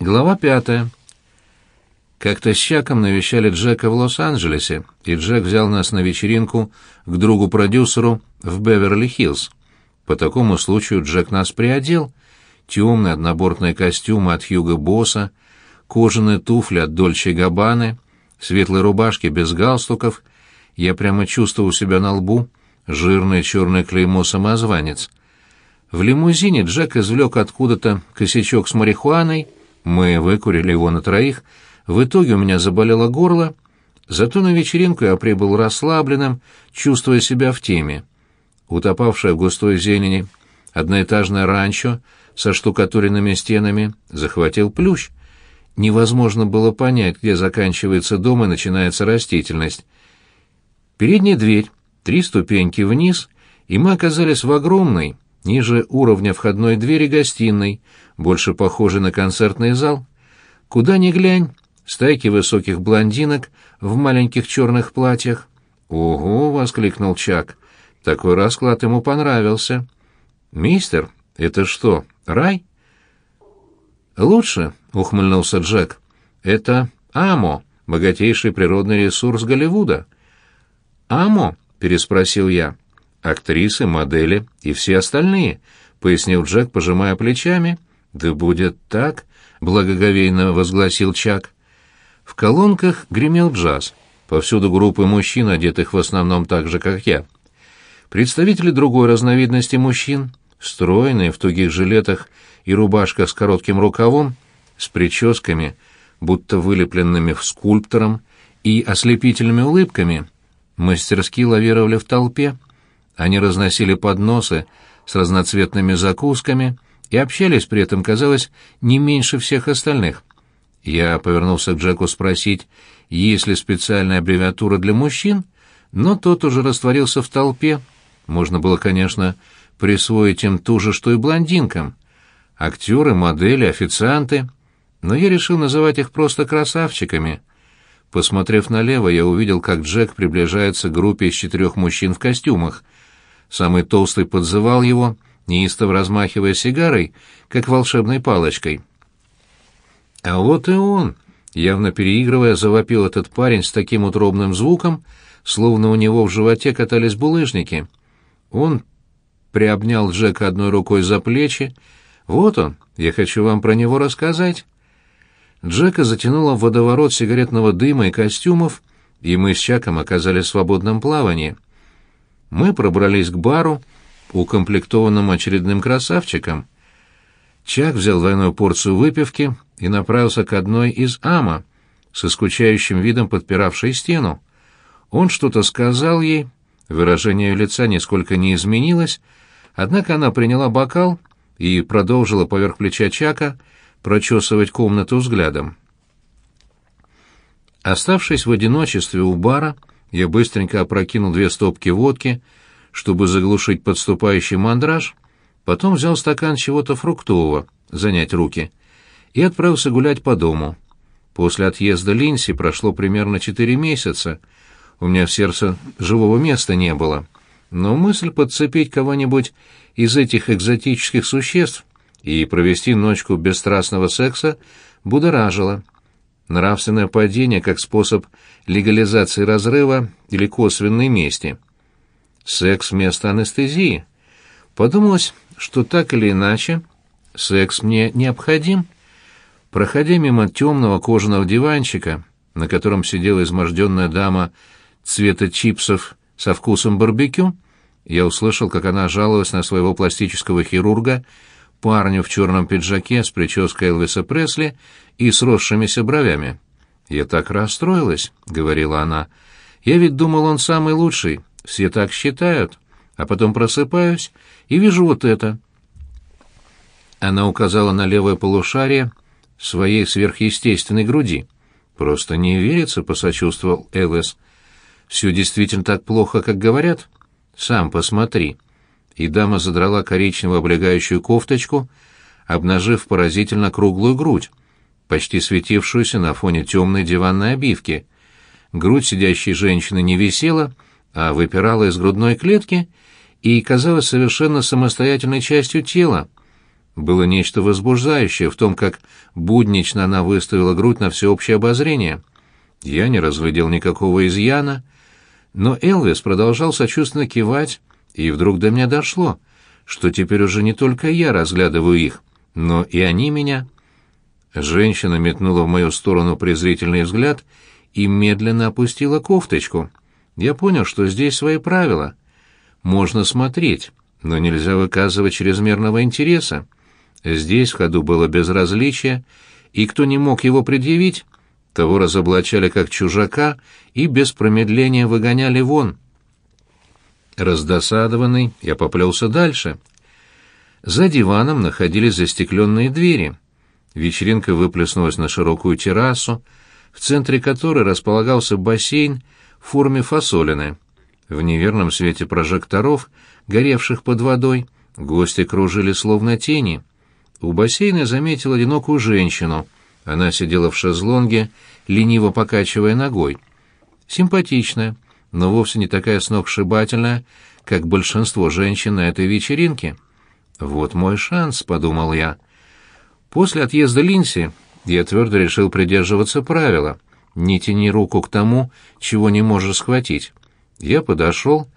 Глава пятая. Как-то с Чаком навещали Джека в Лос-Анджелесе, и Джек взял нас на вечеринку к другу-продюсеру в Беверли-Хиллз. По такому случаю Джек нас приодел. Темный однобортный костюм от Хьюго Босса, кожаные туфли от Дольче Габбаны, светлые рубашки без галстуков. Я прямо чувствовал себя на лбу жирное черное клеймо самозванец. В лимузине Джек извлек откуда-то косячок с марихуаной — мы выкурили его на троих. В итоге у меня заболело горло, зато на вечеринку я прибыл расслабленным, чувствуя себя в теме. Утопавшая в густой зелени одноэтажное ранчо со штукатуренными стенами захватил плющ. Невозможно было понять, где заканчивается дом и начинается растительность. Передняя дверь, три ступеньки вниз, и мы оказались в огромной, ниже уровня входной двери гостиной, больше похожей на концертный зал. Куда ни глянь, стайки высоких блондинок в маленьких черных платьях. «Ого!» — воскликнул Чак. Такой расклад ему понравился. «Мистер, это что, рай?» «Лучше», — ухмыльнулся Джек. «Это Амо, богатейший природный ресурс Голливуда». «Амо?» — переспросил я актрисы, модели и все остальные», — пояснил Джек, пожимая плечами. «Да будет так», — благоговейно возгласил Чак. В колонках гремел джаз. Повсюду группы мужчин, одетых в основном так же, как я. Представители другой разновидности мужчин, стройные в тугих жилетах и рубашках с коротким рукавом, с прическами, будто вылепленными в скульптором, и ослепительными улыбками, мастерски лавировали в толпе, они разносили подносы с разноцветными закусками и общались при этом, казалось, не меньше всех остальных. Я повернулся к Джеку спросить, есть ли специальная аббревиатура для мужчин, но тот уже растворился в толпе. Можно было, конечно, присвоить им ту же, что и блондинкам. Актеры, модели, официанты. Но я решил называть их просто красавчиками. Посмотрев налево, я увидел, как Джек приближается к группе из четырех мужчин в костюмах — Самый толстый подзывал его, неистово размахивая сигарой, как волшебной палочкой. «А вот и он!» — явно переигрывая, завопил этот парень с таким утробным звуком, словно у него в животе катались булыжники. Он приобнял Джека одной рукой за плечи. «Вот он, я хочу вам про него рассказать». Джека затянуло в водоворот сигаретного дыма и костюмов, и мы с Чаком оказались в свободном плавании — мы пробрались к бару, укомплектованному очередным красавчиком. Чак взял двойную порцию выпивки и направился к одной из ама, со скучающим видом подпиравшей стену. Он что-то сказал ей, выражение лица нисколько не изменилось, однако она приняла бокал и продолжила поверх плеча Чака прочесывать комнату взглядом. Оставшись в одиночестве у бара, я быстренько опрокинул две стопки водки, чтобы заглушить подступающий мандраж, потом взял стакан чего-то фруктового, занять руки, и отправился гулять по дому. После отъезда Линси прошло примерно четыре месяца. У меня в сердце живого места не было. Но мысль подцепить кого-нибудь из этих экзотических существ и провести ночку бесстрастного секса будоражила. Нравственное падение как способ легализации разрыва или косвенной мести. Секс вместо анестезии. Подумалось, что так или иначе секс мне необходим. Проходя мимо темного кожаного диванчика, на котором сидела изможденная дама цвета чипсов со вкусом барбекю, я услышал, как она жаловалась на своего пластического хирурга, парню в черном пиджаке с прической Элвиса Пресли и сросшимися бровями. «Я так расстроилась», — говорила она. «Я ведь думал, он самый лучший. Все так считают. А потом просыпаюсь и вижу вот это». Она указала на левое полушарие своей сверхъестественной груди. «Просто не верится», — посочувствовал Элвис. «Все действительно так плохо, как говорят? Сам посмотри» и дама задрала коричневую облегающую кофточку, обнажив поразительно круглую грудь, почти светившуюся на фоне темной диванной обивки. Грудь сидящей женщины не висела, а выпирала из грудной клетки и казалась совершенно самостоятельной частью тела. Было нечто возбуждающее в том, как буднично она выставила грудь на всеобщее обозрение. Я не разглядел никакого изъяна, но Элвис продолжал сочувственно кивать, и вдруг до меня дошло, что теперь уже не только я разглядываю их, но и они меня. Женщина метнула в мою сторону презрительный взгляд и медленно опустила кофточку. Я понял, что здесь свои правила. Можно смотреть, но нельзя выказывать чрезмерного интереса. Здесь в ходу было безразличие, и кто не мог его предъявить, того разоблачали как чужака и без промедления выгоняли вон. Раздосадованный, я поплелся дальше. За диваном находились застекленные двери. Вечеринка выплеснулась на широкую террасу, в центре которой располагался бассейн в форме фасолины. В неверном свете прожекторов, горевших под водой, гости кружили словно тени. У бассейна заметил одинокую женщину. Она сидела в шезлонге, лениво покачивая ногой. Симпатичная, но вовсе не такая сногсшибательная, как большинство женщин на этой вечеринке. «Вот мой шанс», — подумал я. После отъезда Линси я твердо решил придерживаться правила «не тяни руку к тому, чего не можешь схватить». Я подошел,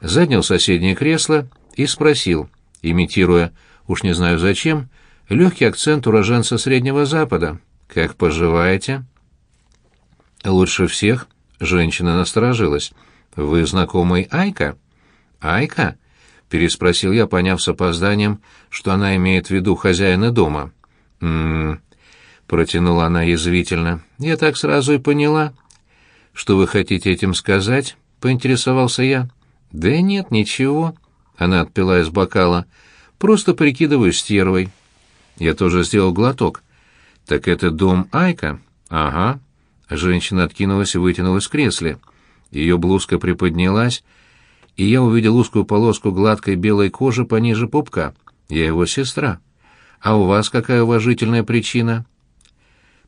занял соседнее кресло и спросил, имитируя, уж не знаю зачем, легкий акцент уроженца Среднего Запада. «Как поживаете?» «Лучше всех», — женщина насторожилась. «Вы знакомый Айка?» «Айка?» — переспросил я, поняв с опозданием, что она имеет в виду хозяина дома. «М-м-м», протянула она язвительно. «Я так сразу и поняла». «Что вы хотите этим сказать?» — поинтересовался я. «Да нет, ничего». Она отпила из бокала. «Просто прикидываю стервой». Я тоже сделал глоток. «Так это дом Айка?» «Ага». Женщина откинулась и вытянулась в кресле. Ее блузка приподнялась, и я увидел узкую полоску гладкой белой кожи пониже пупка. Я его сестра. А у вас какая уважительная причина?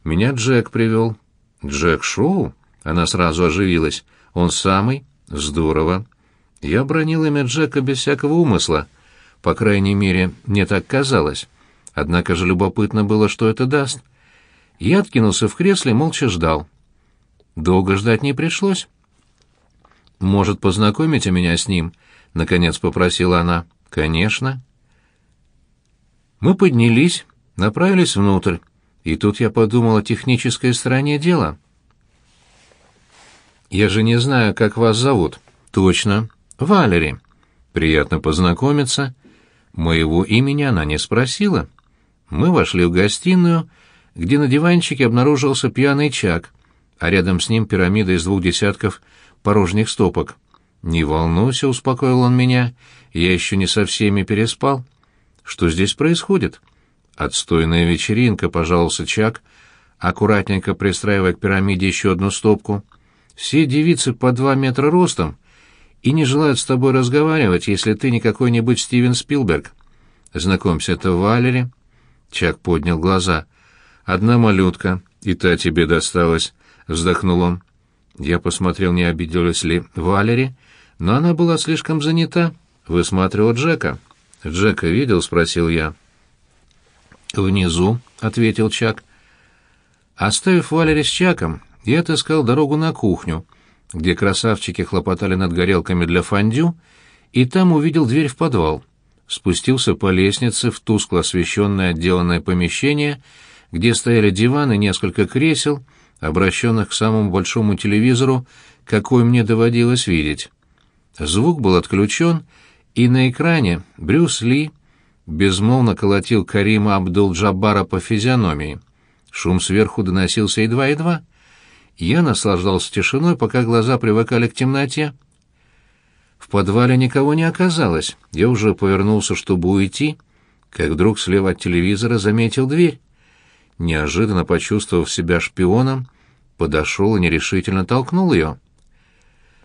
Меня Джек привел. Джек Шоу? Она сразу оживилась. Он самый? Здорово. Я бронил имя Джека без всякого умысла. По крайней мере, мне так казалось. Однако же любопытно было, что это даст. Я откинулся в кресле, молча ждал. Долго ждать не пришлось. «Может, познакомите меня с ним?» — наконец попросила она. «Конечно». Мы поднялись, направились внутрь, и тут я подумал о технической стороне дела. «Я же не знаю, как вас зовут». «Точно. Валери. Приятно познакомиться». Моего имени она не спросила. Мы вошли в гостиную, где на диванчике обнаружился пьяный Чак, а рядом с ним пирамида из двух десятков порожних стопок. «Не волнуйся», — успокоил он меня, — «я еще не со всеми переспал». Что здесь происходит? Отстойная вечеринка, пожаловался Чак, аккуратненько пристраивая к пирамиде еще одну стопку. Все девицы по два метра ростом и не желают с тобой разговаривать, если ты не какой-нибудь Стивен Спилберг. Знакомься, это Валери. Чак поднял глаза. Одна малютка, и та тебе досталась, вздохнул он. Я посмотрел, не обиделась ли Валери, но она была слишком занята, высматривала Джека. «Джека видел?» — спросил я. «Внизу», — ответил Чак. Оставив Валери с Чаком, я отыскал дорогу на кухню, где красавчики хлопотали над горелками для фондю, и там увидел дверь в подвал. Спустился по лестнице в тускло освещенное отделанное помещение, где стояли диван и несколько кресел, обращенных к самому большому телевизору, какой мне доводилось видеть. Звук был отключен, и на экране Брюс Ли безмолвно колотил Карима Абдул-Джаббара по физиономии. Шум сверху доносился едва-едва. Я наслаждался тишиной, пока глаза привыкали к темноте. В подвале никого не оказалось. Я уже повернулся, чтобы уйти, как вдруг слева от телевизора заметил дверь. Неожиданно почувствовав себя шпионом, подошел и нерешительно толкнул ее.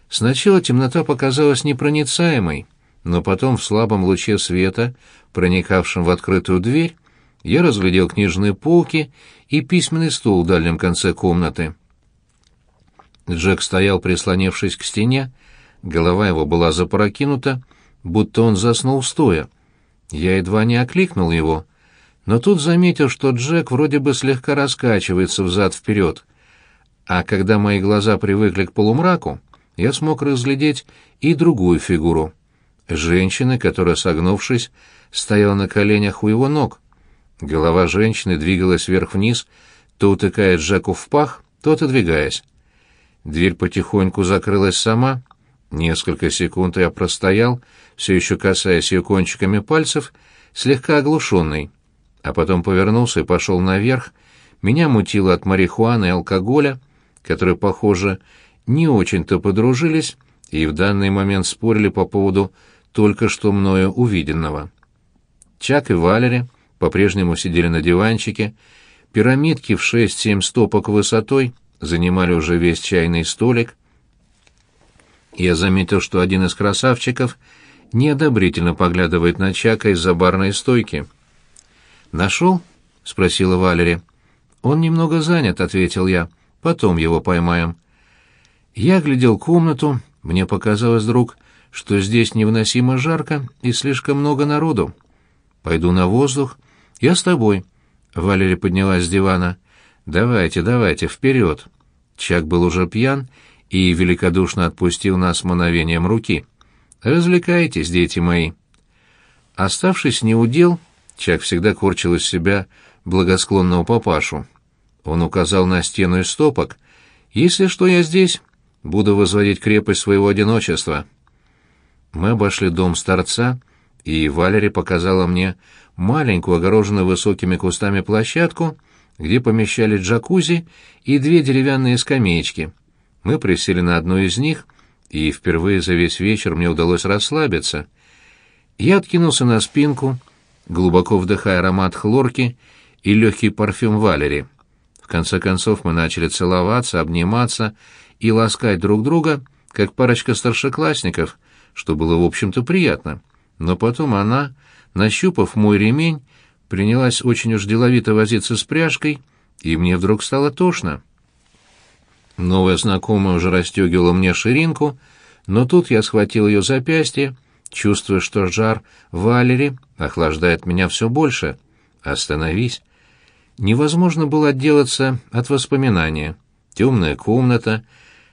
Сначала темнота показалась непроницаемой, но потом в слабом луче света, проникавшем в открытую дверь, я разглядел книжные полки и письменный стол в дальнем конце комнаты. Джек стоял, прислонившись к стене, голова его была запрокинута, будто он заснул стоя. Я едва не окликнул его. но тут заметил, что Джек вроде бы слегка раскачивается взад-вперед. А когда мои глаза привыкли к полумраку, я смог разглядеть и другую фигуру. Женщины, которая, согнувшись, стояла на коленях у его ног. Голова женщины двигалась вверх-вниз, то утыкая Джеку в пах, то отодвигаясь. Дверь потихоньку закрылась сама. Несколько секунд я простоял, все еще касаясь ее кончиками пальцев, слегка оглушенный. А потом повернулся и пошел наверх. Меня мутило от марихуаны и алкоголя, которые, похоже, не очень-то подружились и в данный момент спорили по поводу только что мною увиденного. Чак и Валери по-прежнему сидели на диванчике, пирамидки в шесть-семь стопок высотой занимали уже весь чайный столик. Я заметил, что один из красавчиков неодобрительно поглядывает на Чака из-за барной стойки. «Нашел?» — спросила Валери. «Он немного занят», — ответил я. «Потом его поймаем». Я глядел комнату, мне показалось вдруг, что здесь невыносимо жарко и слишком много народу. Пойду на воздух. Я с тобой. Валерия поднялась с дивана. Давайте, давайте, вперед. Чак был уже пьян и великодушно отпустил нас мановением руки. Развлекайтесь, дети мои. Оставшись неудел, Чак всегда корчил из себя благосклонного папашу. Он указал на стену из стопок. «Если что, я здесь. Буду возводить крепость своего одиночества». Мы обошли дом старца, и Валери показала мне маленькую, огороженную высокими кустами площадку, где помещались джакузи и две деревянные скамеечки. Мы присели на одну из них, и впервые за весь вечер мне удалось расслабиться. Я откинулся на спинку, глубоко вдыхая аромат хлорки и легкий парфюм Валери. В конце концов мы начали целоваться, обниматься и ласкать друг друга, как парочка старшеклассников — что было, в общем-то, приятно. Но потом она, нащупав мой ремень, принялась очень уж деловито возиться с пряжкой, и мне вдруг стало тошно. Новая знакомая уже расстегивала мне ширинку, но тут я схватил ее запястье, чувствуя, что жар Валери охлаждает меня все больше. «Остановись!» Невозможно было отделаться от воспоминания. Темная комната,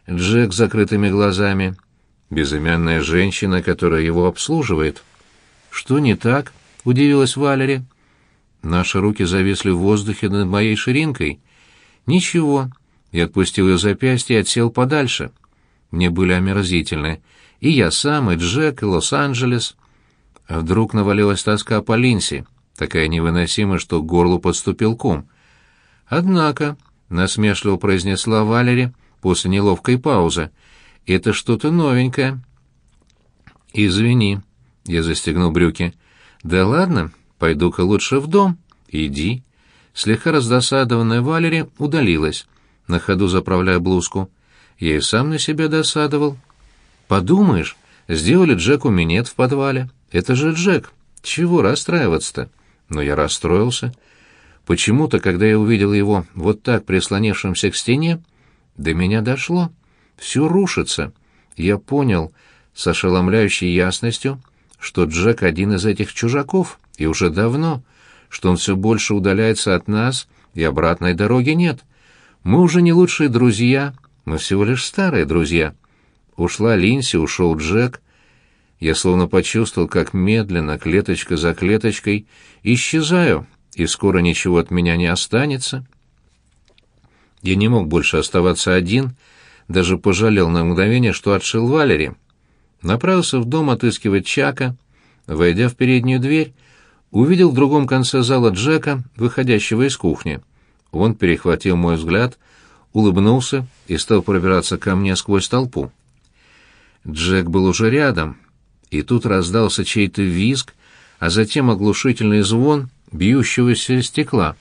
Джек с закрытыми глазами, безымянная женщина, которая его обслуживает. Что не так? удивилась Валери. Наши руки зависли в воздухе над моей ширинкой. Ничего. Я отпустил ее запястье и отсел подальше. Мне были омерзительны. И я сам, и Джек, и Лос-Анджелес. А вдруг навалилась тоска по Линси, такая невыносимая, что к горлу подступил ком. Однако, насмешливо произнесла Валери после неловкой паузы, — это что-то новенькое. Извини, я застегнул брюки. Да ладно, пойду-ка лучше в дом. Иди. Слегка раздосадованная Валерия удалилась, на ходу заправляя блузку. Я и сам на себя досадовал. Подумаешь, сделали Джеку минет в подвале. Это же Джек. Чего расстраиваться-то? Но я расстроился. Почему-то, когда я увидел его вот так прислонившимся к стене, до меня дошло — все рушится. Я понял с ошеломляющей ясностью, что Джек один из этих чужаков, и уже давно, что он все больше удаляется от нас, и обратной дороги нет. Мы уже не лучшие друзья, мы всего лишь старые друзья. Ушла Линси, ушел Джек. Я словно почувствовал, как медленно, клеточка за клеточкой, исчезаю, и скоро ничего от меня не останется. Я не мог больше оставаться один, — даже пожалел на мгновение, что отшил Валери. Направился в дом отыскивать Чака. Войдя в переднюю дверь, увидел в другом конце зала Джека, выходящего из кухни. Он перехватил мой взгляд, улыбнулся и стал пробираться ко мне сквозь толпу. Джек был уже рядом, и тут раздался чей-то визг, а затем оглушительный звон бьющегося стекла.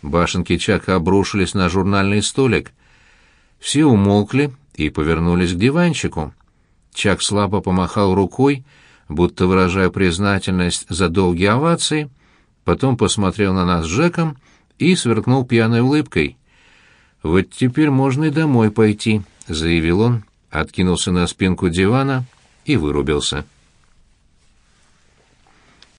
Башенки Чака обрушились на журнальный столик — все умолкли и повернулись к диванчику. Чак слабо помахал рукой, будто выражая признательность за долгие овации, потом посмотрел на нас с Джеком и сверкнул пьяной улыбкой. «Вот теперь можно и домой пойти», — заявил он, откинулся на спинку дивана и вырубился.